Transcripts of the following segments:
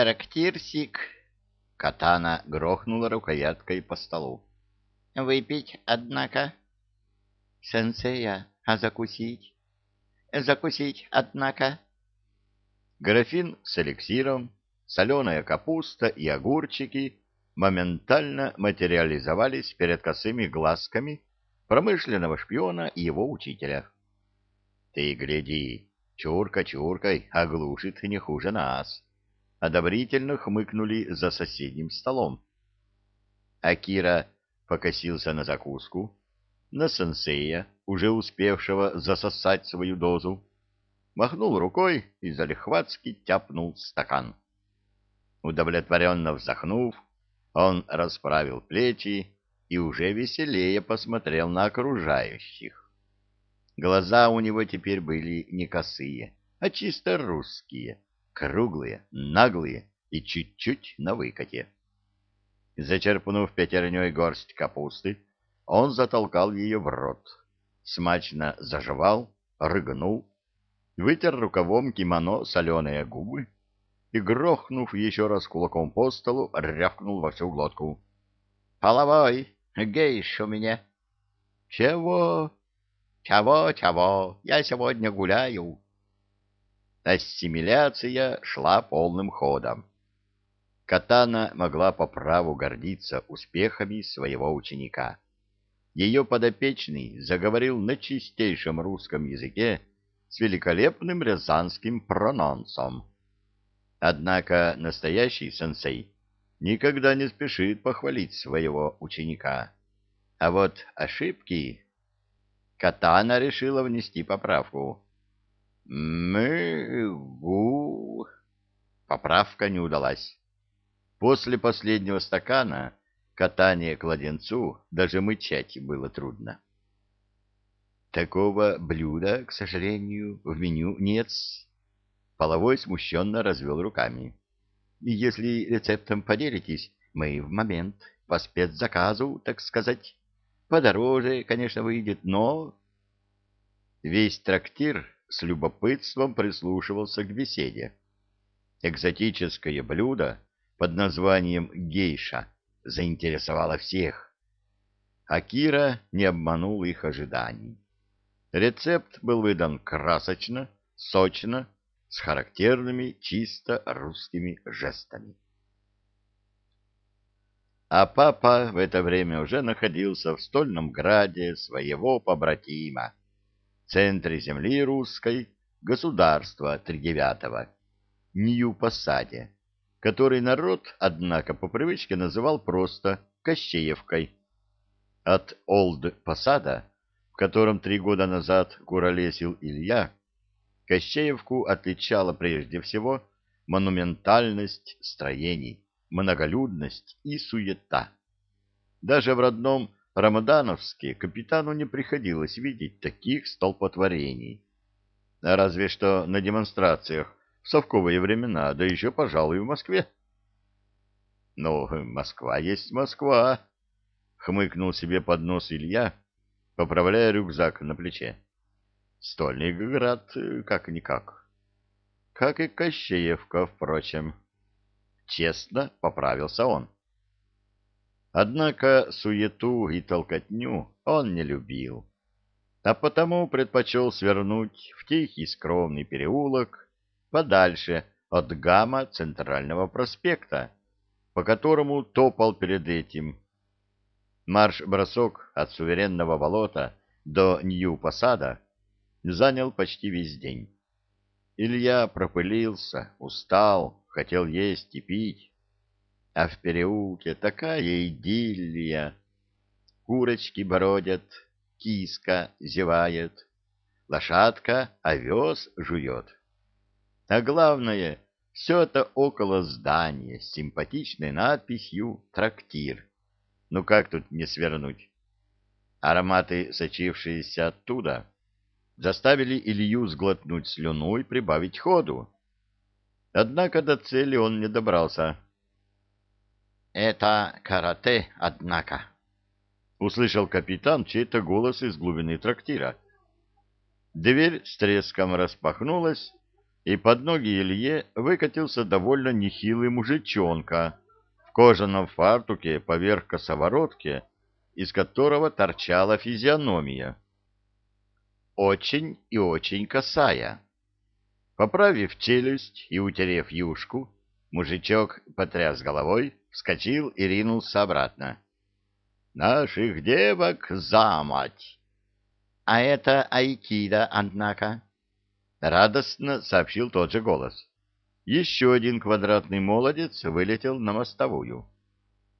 Трактирсик. Катана грохнула рукояткой по столу. Выпить, однако. Сенсея, а закусить? Закусить, однако. Графин с эликсиром, соленая капуста и огурчики моментально материализовались перед косыми глазками промышленного шпиона и его учителя. Ты гляди, чурка чуркой оглушит не хуже нас. Одобрительно хмыкнули за соседним столом. Акира покосился на закуску, на сенсея, уже успевшего засосать свою дозу, махнул рукой и залихватски тяпнул стакан. Удовлетворенно вздохнув, он расправил плечи и уже веселее посмотрел на окружающих. Глаза у него теперь были не косые, а чисто русские, круглые, наглые и чуть-чуть на выкате. Зачерпнув пятерней горсть капусты, он затолкал ее в рот, смачно заживал, рыгнул, вытер рукавом кимоно соленые губы и, грохнув еще раз кулаком по столу, рявкнул во всю глотку. — Половой, гейш у меня. — Чего? Чего, чего, я сегодня гуляю. Ассимиляция шла полным ходом. Катана могла по праву гордиться успехами своего ученика. Ее подопечный заговорил на чистейшем русском языке с великолепным рязанским прононсом. Однако настоящий сенсей никогда не спешит похвалить своего ученика. А вот ошибки Катана решила внести поправку. «Мы-гу...» Поправка не удалась. После последнего стакана катание кладенцу даже мычать было трудно. Такого блюда, к сожалению, в меню нет. Половой смущенно развел руками. Если рецептом поделитесь, мы в момент по спецзаказу, так сказать. Подороже, конечно, выйдет, но... Весь трактир с любопытством прислушивался к беседе. Экзотическое блюдо под названием гейша заинтересовало всех. Акира не обманул их ожиданий. Рецепт был выдан красочно, сочно, с характерными чисто русскими жестами. А папа в это время уже находился в стольном граде своего побратима, центре земли русской, государства Тридевятого, Нью-Посаде, который народ, однако, по привычке называл просто Кощеевкой. От Олд-Посада, в котором три года назад куролесил Илья, Кощеевку отличала прежде всего монументальность строений, многолюдность и суета. Даже в родном Рамадановске капитану не приходилось видеть таких столпотворений. Разве что на демонстрациях в совковые времена, да еще, пожалуй, в Москве. «Ну, Москва есть Москва», — хмыкнул себе под нос Илья, поправляя рюкзак на плече. «Стольный град как-никак. Как и Кощеевка, впрочем». Честно поправился он. Однако суету и толкотню он не любил, а потому предпочел свернуть в тихий скромный переулок подальше от гамма центрального проспекта, по которому топал перед этим. Марш-бросок от суверенного болота до Нью-Посада занял почти весь день. Илья пропылился, устал, хотел есть и пить. А в переулке такая идиллия. Курочки бродят, киска зевает, лошадка овес жует. А главное, все это около здания с симпатичной надписью «Трактир». Ну как тут не свернуть? Ароматы, сочившиеся оттуда, заставили Илью сглотнуть слюну и прибавить ходу. Однако до цели он не добрался. «Это карате, однако», — услышал капитан чей-то голос из глубины трактира. Дверь с треском распахнулась, и под ноги Илье выкатился довольно нехилый мужичонка в кожаном фартуке поверх косоворотки, из которого торчала физиономия. Очень и очень косая. Поправив челюсть и утерев юшку, мужичок потряс головой, вскочил и ринулся обратно. «Наших девок замать!» «А это Айкида, однако!» — радостно сообщил тот же голос. Еще один квадратный молодец вылетел на мостовую.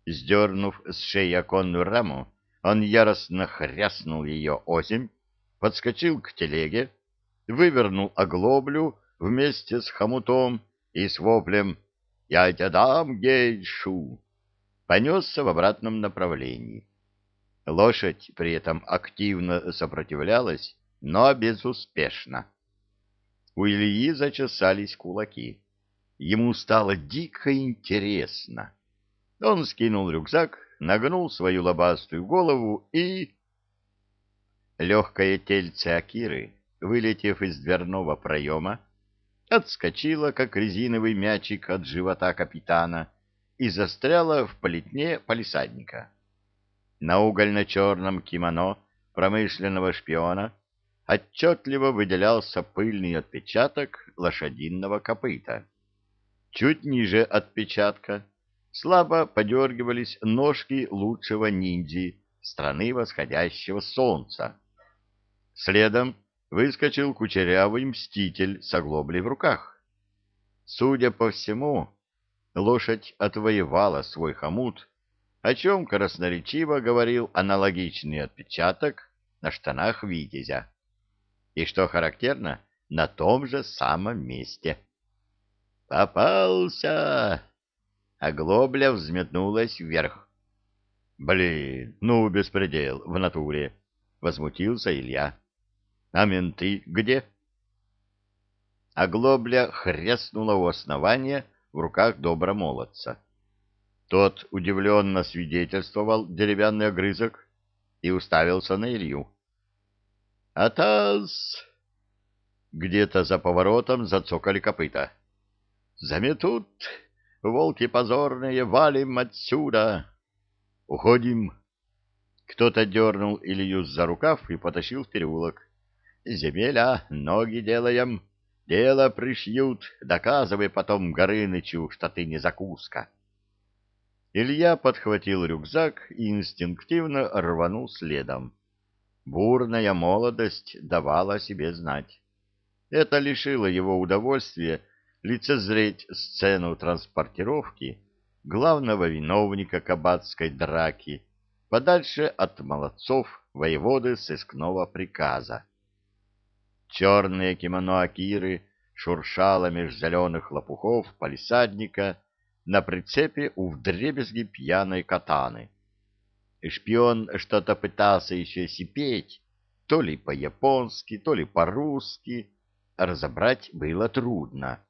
Сдернув с шеи оконную раму, он яростно хряснул ее озимь, подскочил к телеге, вывернул оглоблю вместе с хомутом и с воплем «Я тебе дам гейшу!» понесся в обратном направлении. Лошадь при этом активно сопротивлялась, но безуспешно. У Ильи зачесались кулаки. Ему стало дико интересно. Он скинул рюкзак, нагнул свою лобастую голову и... Легкое тельце Акиры, вылетев из дверного проема, отскочила, как резиновый мячик от живота капитана, и застряла в полотне палисадника. На угольно-черном кимоно промышленного шпиона отчетливо выделялся пыльный отпечаток лошадиного копыта. Чуть ниже отпечатка слабо подергивались ножки лучшего ниндзи страны восходящего солнца. Следом выскочил кучерявый мститель с оглоблей в руках. Судя по всему, лошадь отвоевала свой хомут, о чем красноречиво говорил аналогичный отпечаток на штанах Витязя. И, что характерно, на том же самом месте. «Попался!» Оглобля взметнулась вверх. «Блин, ну, беспредел, в натуре!» — возмутился Илья. А менты где? Оглобля хрестнула у основания в руках добромолодца. Тот удивленно свидетельствовал деревянный огрызок и уставился на Илью. «Атас!» Где-то за поворотом зацокали копыта. «Заметут! Волки позорные, валим отсюда!» «Уходим!» Кто-то дернул Илью за рукав и потащил в переулок. Земеля, ноги делаем, дело пришьют, доказывай потом Горынычу, что ты не закуска. Илья подхватил рюкзак и инстинктивно рванул следом. Бурная молодость давала о себе знать. Это лишило его удовольствия лицезреть сцену транспортировки главного виновника кабацкой драки подальше от молодцов воеводы сыскного приказа. Черное кимоно Акиры шуршало меж зеленых лопухов палисадника на прицепе у вдребезги пьяной катаны. Шпион что-то пытался еще сипеть, то ли по-японски, то ли по-русски, разобрать было трудно.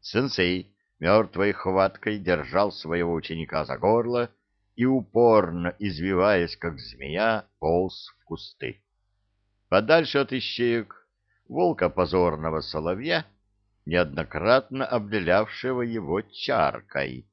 Сенсей мертвой хваткой держал своего ученика за горло и, упорно извиваясь, как змея, полз в кусты. Подальше от ищеек волка позорного соловья, неоднократно обделявшего его чаркой.